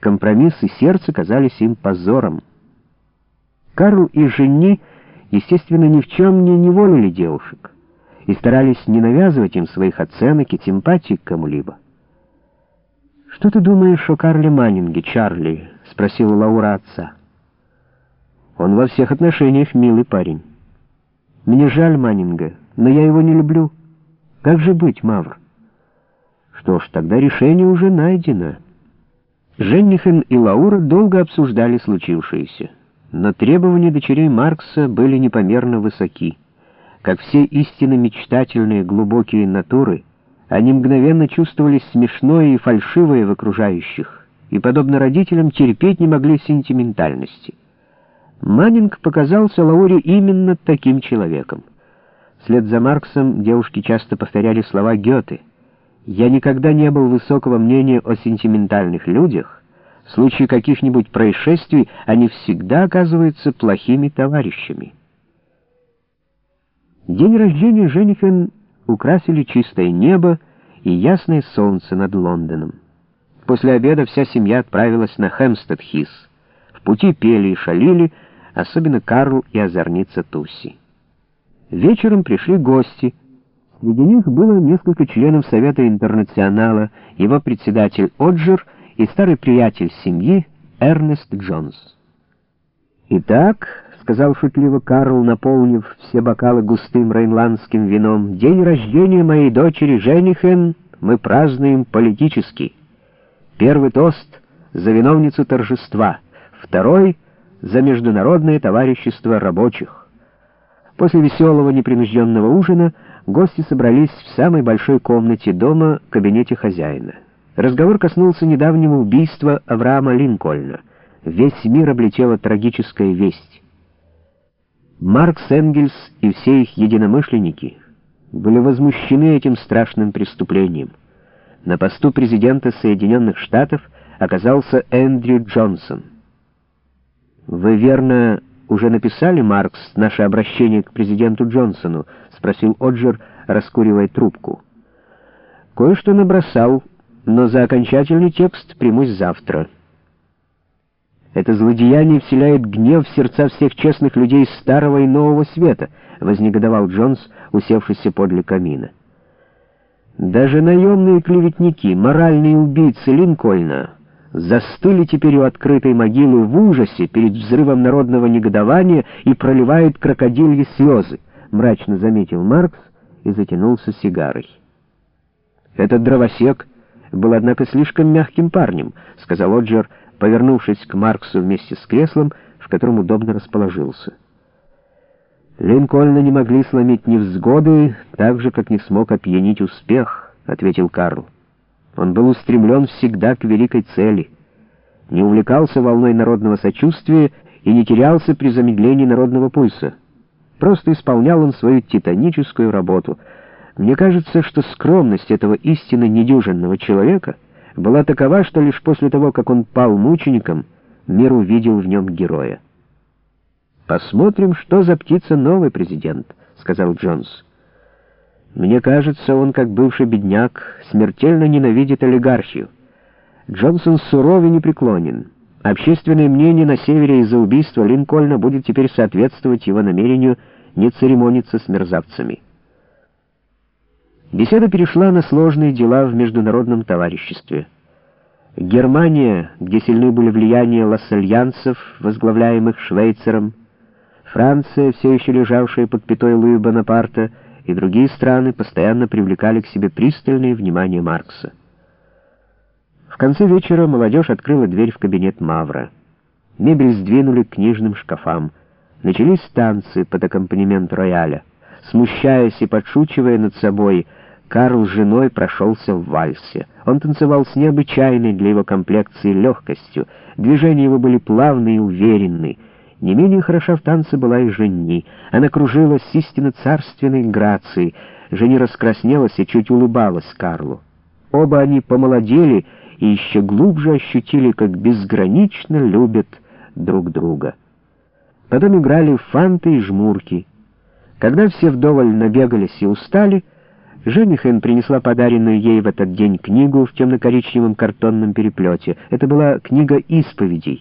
Компромисс и сердце казались им позором. Карл и Жени, естественно, ни в чем не неволили девушек и старались не навязывать им своих оценок и симпатий к кому-либо. «Что ты думаешь о Карле Маннинге, Чарли?» — спросила Лаура отца. «Он во всех отношениях милый парень. Мне жаль Маннинга, но я его не люблю. Как же быть, Мавр?» «Что ж, тогда решение уже найдено». Женнихен и Лаура долго обсуждали случившееся, но требования дочерей Маркса были непомерно высоки. Как все истинно мечтательные глубокие натуры, они мгновенно чувствовали смешное и фальшивое в окружающих, и, подобно родителям, терпеть не могли сентиментальности. Маннинг показался Лауре именно таким человеком. Вслед за Марксом девушки часто повторяли слова Гёте. «Я никогда не был высокого мнения о сентиментальных людях. В случае каких-нибудь происшествий они всегда оказываются плохими товарищами». День рождения Женихен украсили чистое небо и ясное солнце над Лондоном. После обеда вся семья отправилась на Хэмстед-Хис. В пути пели и шалили, особенно Карл и озорница Тусси. Вечером пришли гости. Среди них было несколько членов Совета Интернационала, его председатель Оджер и старый приятель семьи Эрнест Джонс. Итак, сказал шутливо Карл, наполнив все бокалы густым рейнландским вином, «День рождения моей дочери Женихен мы празднуем политически. Первый тост — за виновницу торжества, второй — за международное товарищество рабочих». После веселого непринужденного ужина гости собрались в самой большой комнате дома, кабинете хозяина. Разговор коснулся недавнего убийства Авраама Линкольна. Весь мир облетела трагическая весть. Маркс Энгельс и все их единомышленники были возмущены этим страшным преступлением. На посту президента Соединенных Штатов оказался Эндрю Джонсон. «Вы, верно, уже написали, Маркс, наше обращение к президенту Джонсону?» — спросил Оджер, раскуривая трубку. «Кое-что набросал, но за окончательный текст примусь завтра». Это злодеяние вселяет гнев в сердца всех честных людей Старого и Нового Света, вознегодовал Джонс, усевшийся подле камина. Даже наемные клеветники, моральные убийцы Линкольна застыли теперь у открытой могилы в ужасе перед взрывом народного негодования и проливают крокодильи слезы, мрачно заметил Маркс и затянулся сигарой. Этот дровосек был, однако, слишком мягким парнем, сказал Оджер, повернувшись к Марксу вместе с креслом, в котором удобно расположился. «Линкольна не могли сломить невзгоды, так же, как не смог опьянить успех», — ответил Карл. «Он был устремлен всегда к великой цели, не увлекался волной народного сочувствия и не терялся при замедлении народного пульса. Просто исполнял он свою титаническую работу. Мне кажется, что скромность этого истинно недюжинного человека — была такова, что лишь после того, как он пал мучеником, мир увидел в нем героя. «Посмотрим, что за птица новый президент», — сказал Джонс. «Мне кажется, он, как бывший бедняк, смертельно ненавидит олигархию. Джонсон суров и непреклонен. Общественное мнение на севере из-за убийства Линкольна будет теперь соответствовать его намерению не церемониться с мерзавцами». Беседа перешла на сложные дела в международном товариществе. Германия, где сильны были влияния лассальянцев, возглавляемых Швейцером, Франция, все еще лежавшая под пятой Луи Бонапарта, и другие страны постоянно привлекали к себе пристальное внимание Маркса. В конце вечера молодежь открыла дверь в кабинет Мавра. Мебель сдвинули к книжным шкафам. Начались танцы под аккомпанемент рояля. Смущаясь и подшучивая над собой, Карл с женой прошелся в вальсе. Он танцевал с необычайной для его комплекции легкостью. Движения его были плавные и уверенные. Не менее хороша в танце была и Жени. Она кружилась с истинно царственной грацией. Жени раскраснелась и чуть улыбалась Карлу. Оба они помолодели и еще глубже ощутили, как безгранично любят друг друга. Потом играли фанты и жмурки. Когда все вдоволь набегались и устали, Женихен принесла подаренную ей в этот день книгу в темно-коричневом картонном переплете. Это была книга исповедей.